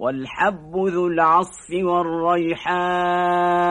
والحب ذو العصف والريحان.